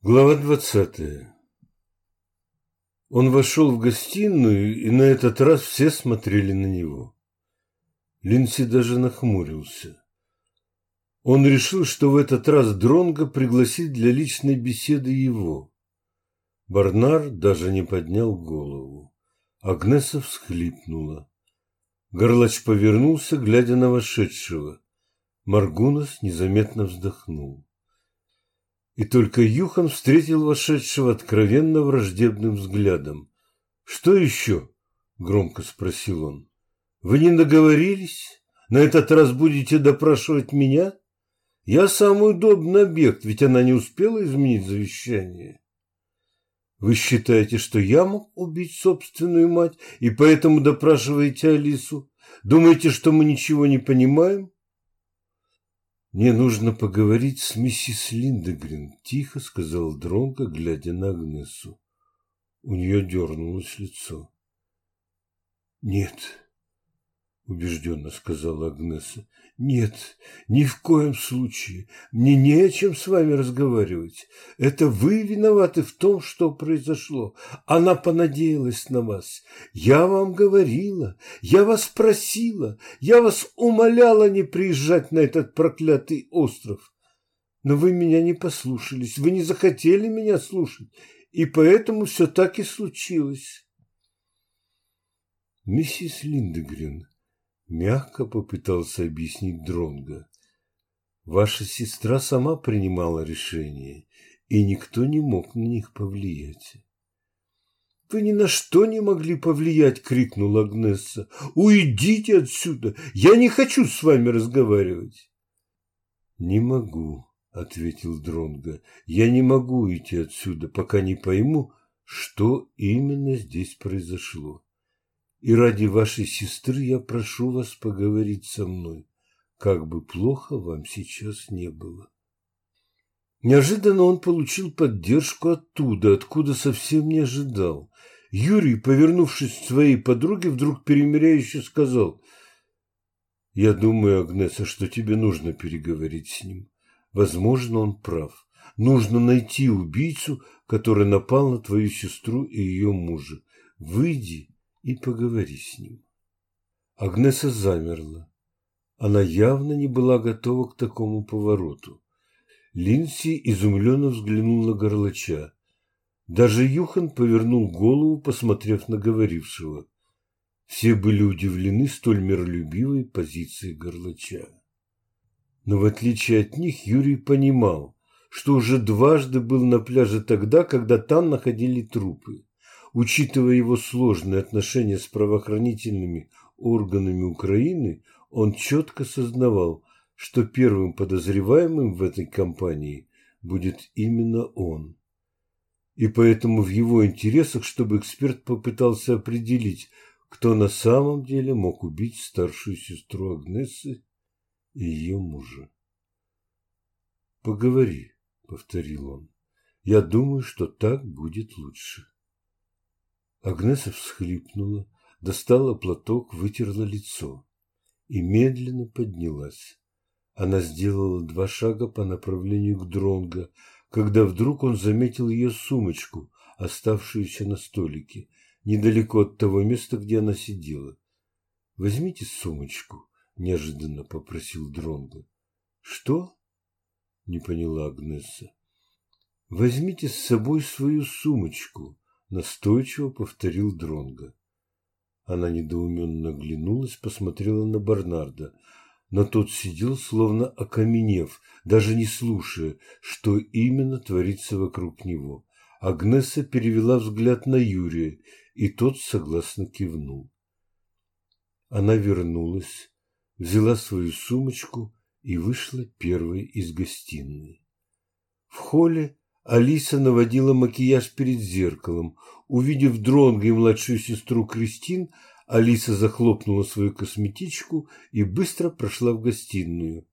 Глава двадцатая. Он вошел в гостиную, и на этот раз все смотрели на него. Линси даже нахмурился. Он решил, что в этот раз Дронго пригласит для личной беседы его. Барнар даже не поднял голову. Агнеса всхлипнула. Горлач повернулся, глядя на вошедшего. Маргунас незаметно вздохнул. И только Юхан встретил вошедшего откровенно враждебным взглядом. «Что еще?» – громко спросил он. «Вы не договорились? На этот раз будете допрашивать меня? Я самый удобный объект, ведь она не успела изменить завещание». «Вы считаете, что я мог убить собственную мать, и поэтому допрашиваете Алису? Думаете, что мы ничего не понимаем?» «Мне нужно поговорить с миссис Линдегрен», – тихо сказал Дронго, глядя на Агнесу. У нее дернулось лицо. «Нет», – убежденно сказала Агнеса, нет, ни в коем случае. Мне не о чем с вами разговаривать. Это вы виноваты в том, что произошло. Она понадеялась на вас. Я вам говорила, я вас просила, я вас умоляла не приезжать на этот проклятый остров. Но вы меня не послушались, вы не захотели меня слушать, и поэтому все так и случилось. Миссис Линдегрен, Мягко попытался объяснить Дронга. Ваша сестра сама принимала решения, и никто не мог на них повлиять. «Вы ни на что не могли повлиять!» — крикнула Агнесса. «Уйдите отсюда! Я не хочу с вами разговаривать!» «Не могу», — ответил Дронга. «Я не могу идти отсюда, пока не пойму, что именно здесь произошло и ради вашей сестры я прошу вас поговорить со мной, как бы плохо вам сейчас не было. Неожиданно он получил поддержку оттуда, откуда совсем не ожидал. Юрий, повернувшись к своей подруге, вдруг перемиряюще сказал, «Я думаю, Агнеса, что тебе нужно переговорить с ним. Возможно, он прав. Нужно найти убийцу, который напал на твою сестру и ее мужа. Выйди и поговори с ним. Агнеса замерла. Она явно не была готова к такому повороту. Линси изумленно взглянул на горлача. Даже Юхан повернул голову, посмотрев на говорившего. Все были удивлены столь миролюбивой позицией горлача. Но в отличие от них Юрий понимал, что уже дважды был на пляже тогда, когда там находили трупы. Учитывая его сложные отношения с правоохранительными органами Украины, он четко сознавал, что первым подозреваемым в этой кампании будет именно он. И поэтому в его интересах, чтобы эксперт попытался определить, кто на самом деле мог убить старшую сестру Агнесы и ее мужа. «Поговори», — повторил он. «Я думаю, что так будет лучше». Агнеса всхлипнула, достала платок, вытерла лицо и медленно поднялась. Она сделала два шага по направлению к Дронго, когда вдруг он заметил ее сумочку, оставшуюся на столике, недалеко от того места, где она сидела. «Возьмите сумочку», – неожиданно попросил Дронго. «Что?» – не поняла Агнеса. «Возьмите с собой свою сумочку», настойчиво повторил Дронга. Она недоуменно оглянулась, посмотрела на Барнарда, но тот сидел, словно окаменев, даже не слушая, что именно творится вокруг него. Агнеса перевела взгляд на Юрия, и тот согласно кивнул. Она вернулась, взяла свою сумочку и вышла первой из гостиной. В холле Алиса наводила макияж перед зеркалом. Увидев Дронго и младшую сестру Кристин, Алиса захлопнула свою косметичку и быстро прошла в гостиную.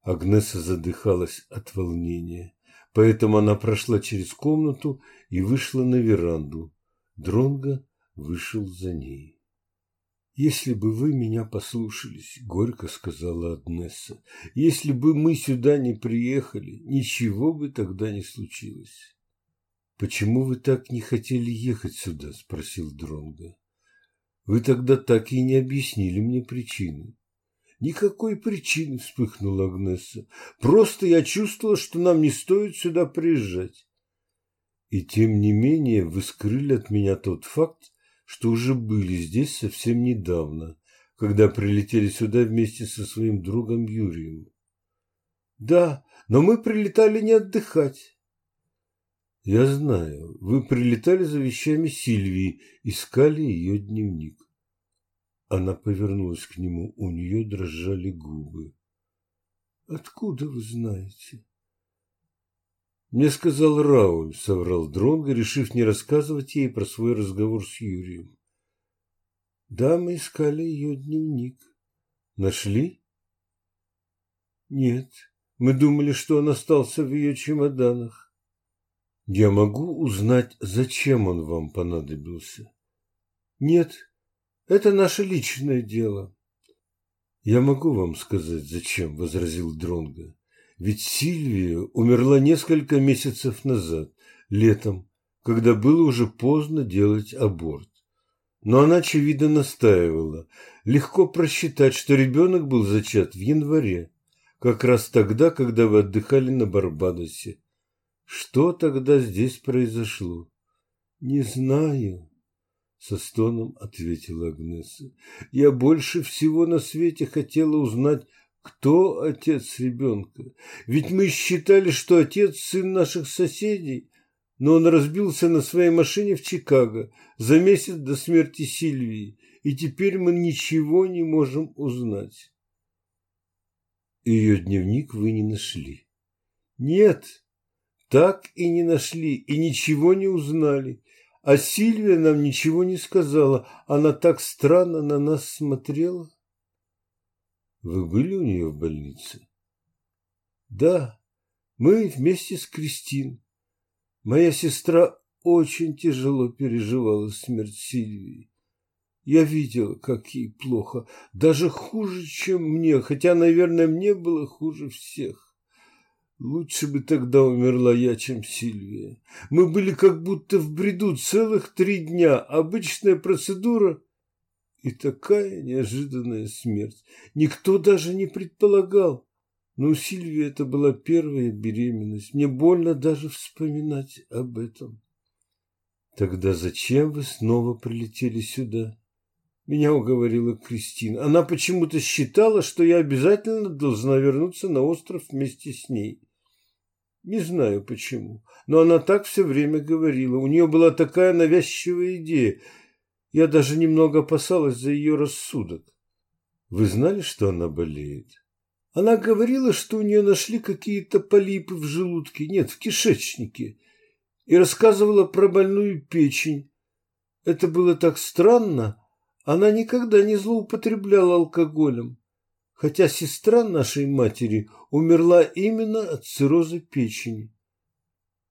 Агнеса задыхалась от волнения, поэтому она прошла через комнату и вышла на веранду. Дронго вышел за ней. «Если бы вы меня послушались, — горько сказала Агнесса, — если бы мы сюда не приехали, ничего бы тогда не случилось». «Почему вы так не хотели ехать сюда?» – спросил Дронго. «Вы тогда так и не объяснили мне причины». «Никакой причины», – вспыхнула Агнесса. «Просто я чувствовала, что нам не стоит сюда приезжать». «И тем не менее вы скрыли от меня тот факт, что уже были здесь совсем недавно, когда прилетели сюда вместе со своим другом Юрием». «Да, но мы прилетали не отдыхать». Я знаю, вы прилетали за вещами Сильвии, искали ее дневник. Она повернулась к нему, у нее дрожали губы. Откуда вы знаете? Мне сказал Рауль, соврал Дронго, решив не рассказывать ей про свой разговор с Юрием. Да, мы искали ее дневник. Нашли? Нет, мы думали, что он остался в ее чемоданах. Я могу узнать, зачем он вам понадобился? Нет, это наше личное дело. Я могу вам сказать, зачем, возразил Дронго. Ведь Сильвия умерла несколько месяцев назад, летом, когда было уже поздно делать аборт. Но она, очевидно, настаивала. Легко просчитать, что ребенок был зачат в январе, как раз тогда, когда вы отдыхали на Барбадосе. Что тогда здесь произошло? Не знаю, со стоном ответила Агнеса. Я больше всего на свете хотела узнать, кто отец ребенка. Ведь мы считали, что отец сын наших соседей, но он разбился на своей машине в Чикаго за месяц до смерти Сильвии, и теперь мы ничего не можем узнать. Ее дневник вы не нашли. Нет, так и не нашли и ничего не узнали. А Сильвия нам ничего не сказала. Она так странно на нас смотрела. Вы были у нее в больнице? Да, мы вместе с Кристин. Моя сестра очень тяжело переживала смерть Сильвии. Я видел, как ей плохо, даже хуже, чем мне, хотя, наверное, мне было хуже всех. Лучше бы тогда умерла я, чем Сильвия. Мы были как будто в бреду целых три дня. Обычная процедура и такая неожиданная смерть. Никто даже не предполагал. Но у Сильвии это была первая беременность. Мне больно даже вспоминать об этом. Тогда зачем вы снова прилетели сюда? Меня уговорила Кристина. Она почему-то считала, что я обязательно должна вернуться на остров вместе с ней. Не знаю почему, но она так все время говорила. У нее была такая навязчивая идея. Я даже немного опасалась за ее рассудок. Вы знали, что она болеет? Она говорила, что у нее нашли какие-то полипы в желудке, нет, в кишечнике, и рассказывала про больную печень. Это было так странно. Она никогда не злоупотребляла алкоголем хотя сестра нашей матери умерла именно от цирроза печени.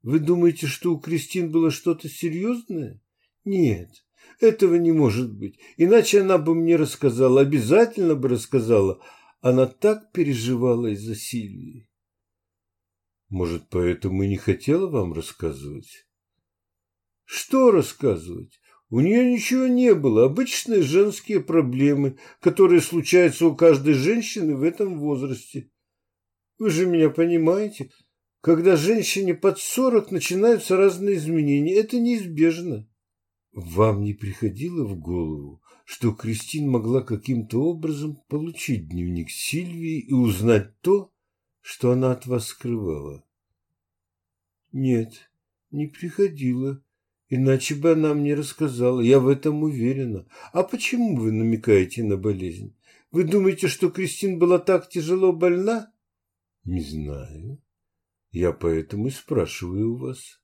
Вы думаете, что у Кристин было что-то серьезное? Нет, этого не может быть. Иначе она бы мне рассказала, обязательно бы рассказала. Она так переживала из-за Сильвии. Может, поэтому и не хотела вам рассказывать? Что рассказывать? У нее ничего не было, обычные женские проблемы, которые случаются у каждой женщины в этом возрасте. Вы же меня понимаете? Когда женщине под сорок начинаются разные изменения, это неизбежно. Вам не приходило в голову, что Кристин могла каким-то образом получить дневник Сильвии и узнать то, что она от вас скрывала? Нет, не приходило. Иначе бы она мне рассказала, я в этом уверена. А почему вы намекаете на болезнь? Вы думаете, что Кристин была так тяжело больна? Не знаю. Я поэтому и спрашиваю у вас.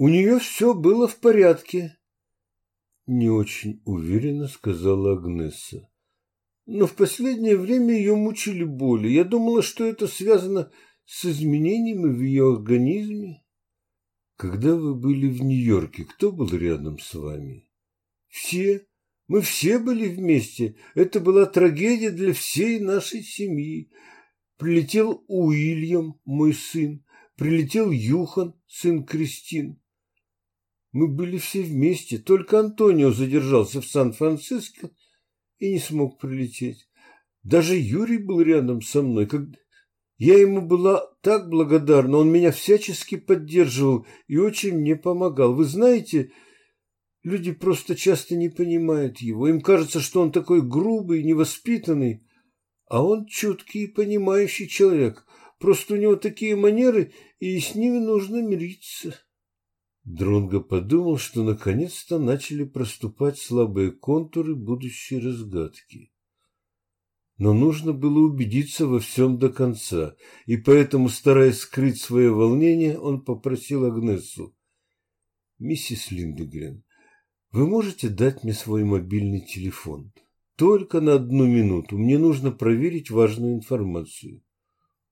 У нее все было в порядке. Не очень уверенно сказала Агнесса. Но в последнее время ее мучили боли. Я думала, что это связано с изменениями в ее организме. Когда вы были в Нью-Йорке, кто был рядом с вами? Все. Мы все были вместе. Это была трагедия для всей нашей семьи. Прилетел Уильям, мой сын. Прилетел Юхан, сын Кристин. Мы были все вместе. Только Антонио задержался в Сан-Франциско и не смог прилететь. Даже Юрий был рядом со мной. Когда я ему была так благодарна, он меня всячески поддерживал и очень мне помогал. Вы знаете, люди просто часто не понимают его. Им кажется, что он такой грубый, невоспитанный, а он чуткий и понимающий человек. Просто у него такие манеры, и с ними нужно мириться. Дронго подумал, что наконец-то начали проступать слабые контуры будущей разгадки. Но нужно было убедиться во всем до конца, и поэтому, стараясь скрыть свое волнение, он попросил Агнесу. «Миссис Линдегрен, вы можете дать мне свой мобильный телефон? Только на одну минуту. Мне нужно проверить важную информацию».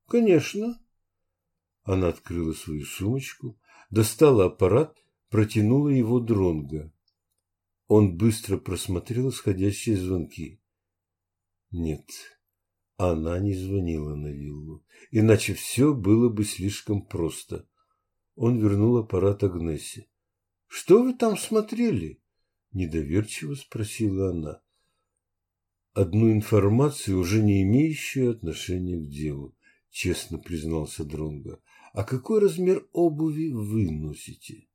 «Конечно». Она открыла свою сумочку, достала аппарат, протянула его Дронго. Он быстро просмотрел исходящие звонки. Нет, она не звонила на виллу, иначе все было бы слишком просто. Он вернул аппарат Агнессе. «Что вы там смотрели?» – недоверчиво спросила она. «Одну информацию, уже не имеющую отношения к делу», – честно признался Дронго. «А какой размер обуви вы носите?»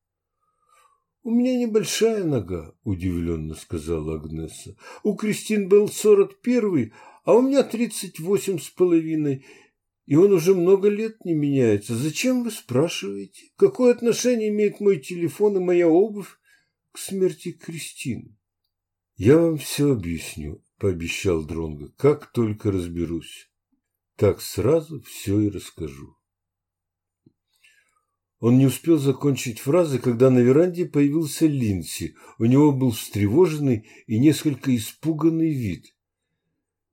«У меня небольшая нога», – удивленно сказала Агнеса. «У Кристин был сорок первый, а у меня тридцать восемь с половиной, и он уже много лет не меняется. Зачем вы спрашиваете? Какое отношение имеет мой телефон и моя обувь к смерти Кристины?» «Я вам все объясню», – пообещал Дронго, – «как только разберусь. Так сразу все и расскажу». Он не успел закончить фразы, когда на веранде появился Линси. У него был встревоженный и несколько испуганный вид.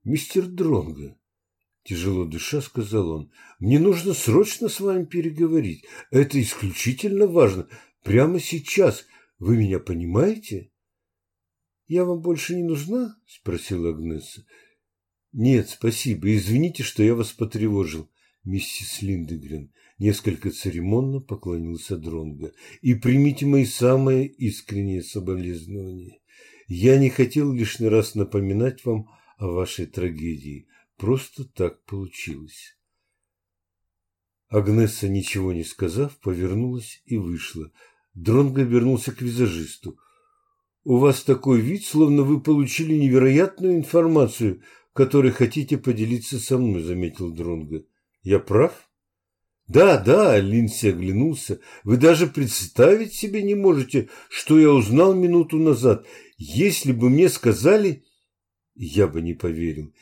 «Мистер Дронго», – тяжело дыша сказал он, – «мне нужно срочно с вами переговорить. Это исключительно важно. Прямо сейчас. Вы меня понимаете?» «Я вам больше не нужна?» – спросила Агнеса. «Нет, спасибо. Извините, что я вас потревожил, миссис Линдегрен несколько церемонно поклонился Дронго. И примите мои самые искренние соболезнования. Я не хотел лишний раз напоминать вам о вашей трагедии. Просто так получилось. Агнесса, ничего не сказав, повернулась и вышла. Дронго вернулся к визажисту. «У вас такой вид, словно вы получили невероятную информацию, которой хотите поделиться со мной», — заметил Дронго. «Я прав?» Да, да, Линси оглянулся. Вы даже представить себе не можете, что я узнал минуту назад. Если бы мне сказали, я бы не поверил.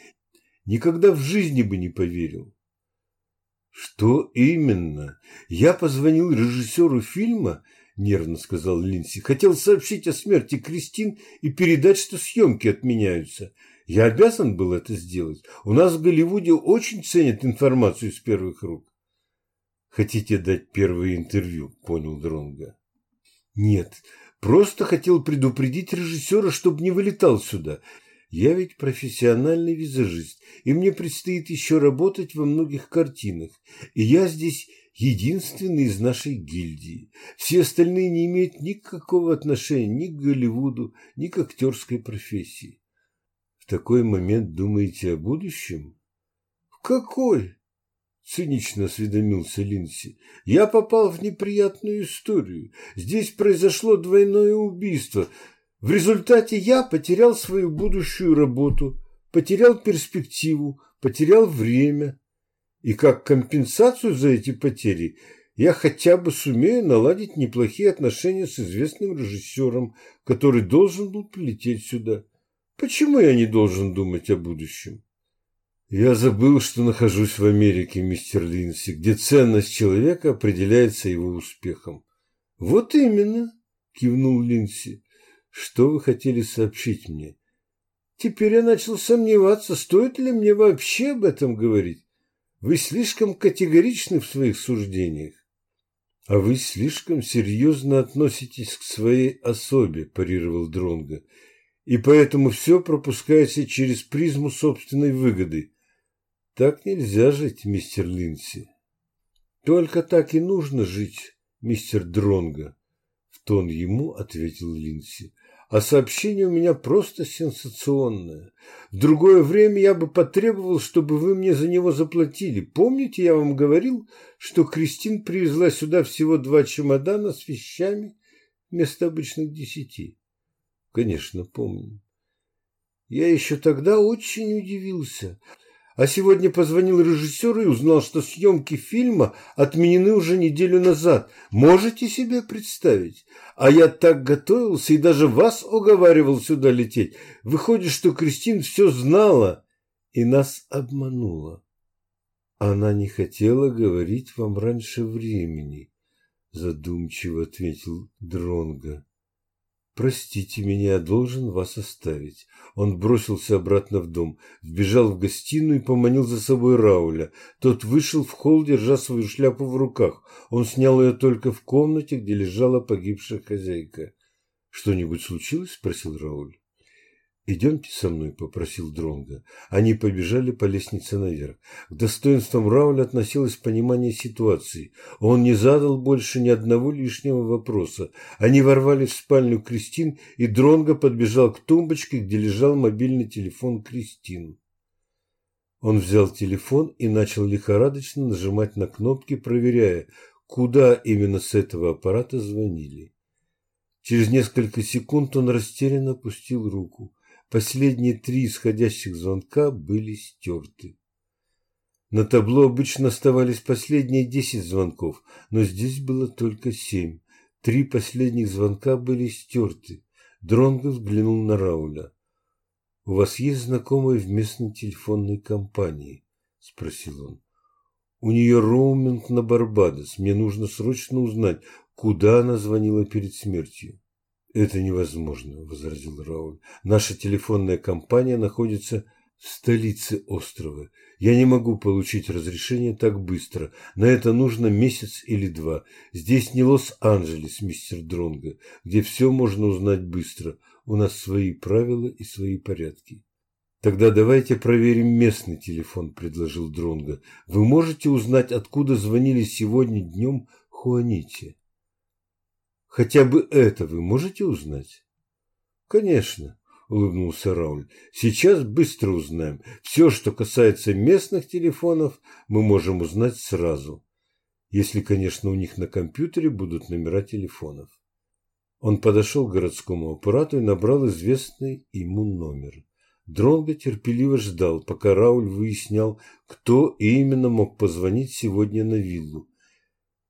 Никогда в жизни бы не поверил. Что именно? Я позвонил режиссеру фильма, нервно сказал Линси. Хотел сообщить о смерти Кристин и передать, что съемки отменяются. Я обязан был это сделать. У нас в Голливуде очень ценят информацию с первых рук. Хотите дать первое интервью, понял Дронга. Нет, просто хотел предупредить режиссера, чтобы не вылетал сюда. Я ведь профессиональный визажист, и мне предстоит еще работать во многих картинах. И я здесь единственный из нашей гильдии. Все остальные не имеют никакого отношения ни к Голливуду, ни к актерской профессии. В такой момент думаете о будущем? В какой? Цинично осведомился Линси. Я попал в неприятную историю. Здесь произошло двойное убийство. В результате я потерял свою будущую работу, потерял перспективу, потерял время. И как компенсацию за эти потери я хотя бы сумею наладить неплохие отношения с известным режиссером, который должен был прилететь сюда. Почему я не должен думать о будущем? Я забыл, что нахожусь в Америке, мистер Линси, где ценность человека определяется его успехом. Вот именно, кивнул Линси. Что вы хотели сообщить мне? Теперь я начал сомневаться, стоит ли мне вообще об этом говорить. Вы слишком категоричны в своих суждениях. А вы слишком серьезно относитесь к своей особе, парировал Дронго. и поэтому все пропускаете через призму собственной выгоды. Так нельзя жить, мистер Линси. Только так и нужно жить, мистер Дронго, в тон ему ответил Линси. А сообщение у меня просто сенсационное. В другое время я бы потребовал, чтобы вы мне за него заплатили. Помните, я вам говорил, что Кристин привезла сюда всего два чемодана с вещами вместо обычных десяти? Конечно, помню. Я еще тогда очень удивился. А сегодня позвонил режиссеру и узнал, что съемки фильма отменены уже неделю назад. Можете себе представить? А я так готовился и даже вас уговаривал сюда лететь. Выходит, что Кристин все знала и нас обманула. Она не хотела говорить вам раньше времени, задумчиво ответил Дронга. «Простите меня, я должен вас оставить». Он бросился обратно в дом, вбежал в гостиную и поманил за собой Рауля. Тот вышел в холл, держа свою шляпу в руках. Он снял ее только в комнате, где лежала погибшая хозяйка. «Что-нибудь случилось?» – спросил Рауль. «Идемте со мной», – попросил Дронга. Они побежали по лестнице наверх. К достоинствам Рауля относилось понимание ситуации. Он не задал больше ни одного лишнего вопроса. Они ворвались в спальню Кристин, и Дронга подбежал к тумбочке, где лежал мобильный телефон Кристин. Он взял телефон и начал лихорадочно нажимать на кнопки, проверяя, куда именно с этого аппарата звонили. Через несколько секунд он растерянно опустил руку. Последние три исходящих звонка были стерты. На табло обычно оставались последние десять звонков, но здесь было только семь. Три последних звонка были стерты. Дронго взглянул на Рауля. «У вас есть знакомые в местной телефонной компании?» – спросил он. «У нее роуминг на Барбадос. Мне нужно срочно узнать, куда она звонила перед смертью». «Это невозможно», – возразил Рауль. «Наша телефонная компания находится в столице острова. Я не могу получить разрешение так быстро. На это нужно месяц или два. Здесь не Лос-Анджелес, мистер Дронго, где все можно узнать быстро. У нас свои правила и свои порядки». «Тогда давайте проверим местный телефон», – предложил Дронго. «Вы можете узнать, откуда звонили сегодня днем Хуаните?» Хотя бы это вы можете узнать? Конечно, улыбнулся Рауль. Сейчас быстро узнаем. Все, что касается местных телефонов, мы можем узнать сразу. Если, конечно, у них на компьютере будут номера телефонов. Он подошел к городскому аппарату и набрал известный ему номер. Дронго терпеливо ждал, пока Рауль выяснял, кто именно мог позвонить сегодня на виллу.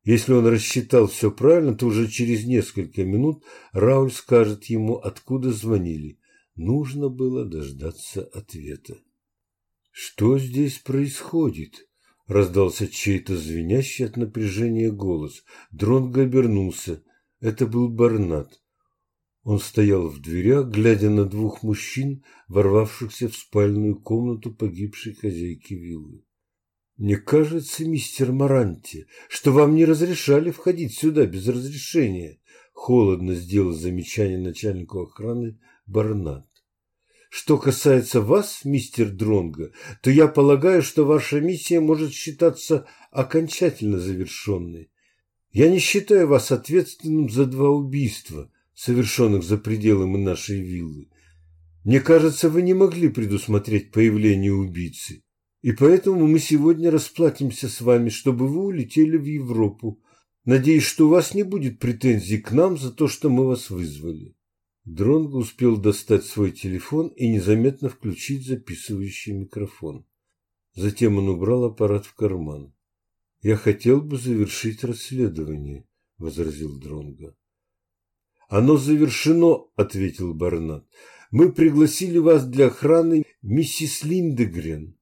Если он рассчитал все правильно, то уже через несколько минут Рауль скажет ему, откуда звонили. Нужно было дождаться ответа. «Что здесь происходит?» – раздался чей-то звенящий от напряжения голос. Дронго обернулся. Это был Барнат. Он стоял в дверях, глядя на двух мужчин, ворвавшихся в спальную комнату погибшей хозяйки виллы. Мне кажется, мистер Маранти, что вам не разрешали входить сюда без разрешения, холодно сделал замечание начальнику охраны Барнат. Что касается вас, мистер Дронго, то я полагаю, что ваша миссия может считаться окончательно завершенной. Я не считаю вас ответственным за два убийства, совершенных за пределами нашей виллы. Мне кажется, вы не могли предусмотреть появление убийцы. И поэтому мы сегодня расплатимся с вами, чтобы вы улетели в Европу. Надеюсь, что у вас не будет претензий к нам за то, что мы вас вызвали. Дронго успел достать свой телефон и незаметно включить записывающий микрофон. Затем он убрал аппарат в карман. «Я хотел бы завершить расследование», — возразил Дронго. «Оно завершено», — ответил Барнат. «Мы пригласили вас для охраны миссис Линдегрен.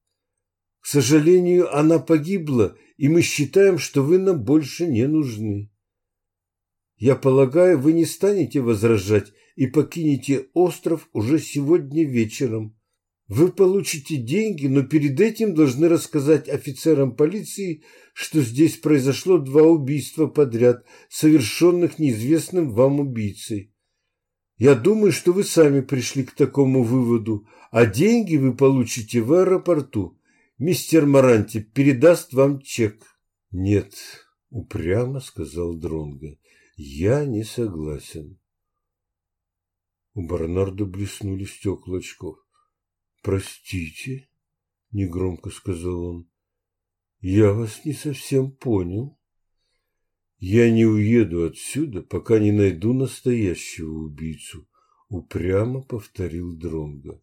К сожалению, она погибла, и мы считаем, что вы нам больше не нужны. Я полагаю, вы не станете возражать и покинете остров уже сегодня вечером. Вы получите деньги, но перед этим должны рассказать офицерам полиции, что здесь произошло два убийства подряд, совершенных неизвестным вам убийцей. Я думаю, что вы сами пришли к такому выводу, а деньги вы получите в аэропорту. Мистер Маранти передаст вам чек. Нет, упрямо сказал Дронго. Я не согласен. У Барнарда блеснули стекла очков. «Простите», — негромко сказал он, — «я вас не совсем понял. Я не уеду отсюда, пока не найду настоящего убийцу», — упрямо повторил Дронго.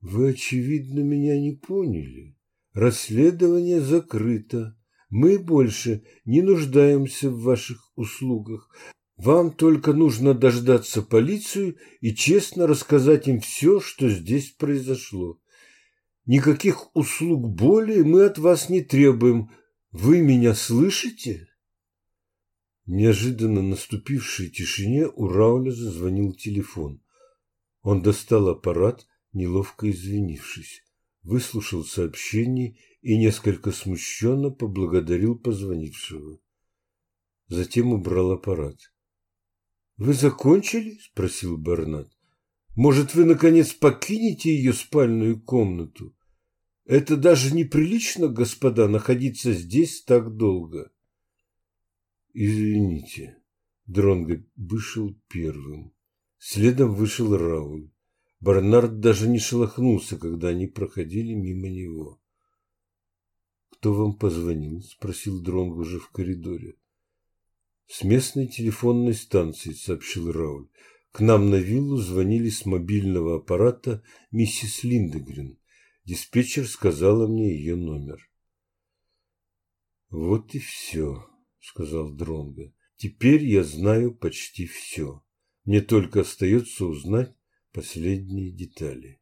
«Вы, очевидно, меня не поняли. Расследование закрыто. Мы больше не нуждаемся в ваших услугах. Вам только нужно дождаться полицию и честно рассказать им все, что здесь произошло. Никаких услуг более мы от вас не требуем. Вы меня слышите? Неожиданно наступившей тишине у Рауля зазвонил телефон. Он достал аппарат, неловко извинившись, выслушал сообщение и несколько смущенно поблагодарил позвонившего. Затем убрал аппарат. «Вы закончили?» – спросил Барнат. «Может, вы, наконец, покинете ее спальную комнату? Это даже неприлично, господа, находиться здесь так долго». «Извините». Дронго вышел первым. Следом вышел Рауль. Барнард даже не шелохнулся, когда они проходили мимо него. «Кто вам позвонил?» – спросил Дронго уже в коридоре. «С местной телефонной станции», – сообщил Рауль. «К нам на виллу звонили с мобильного аппарата миссис Линдегрен. Диспетчер сказала мне ее номер». «Вот и все», – сказал Дронго. «Теперь я знаю почти все. Мне только остается узнать последние детали».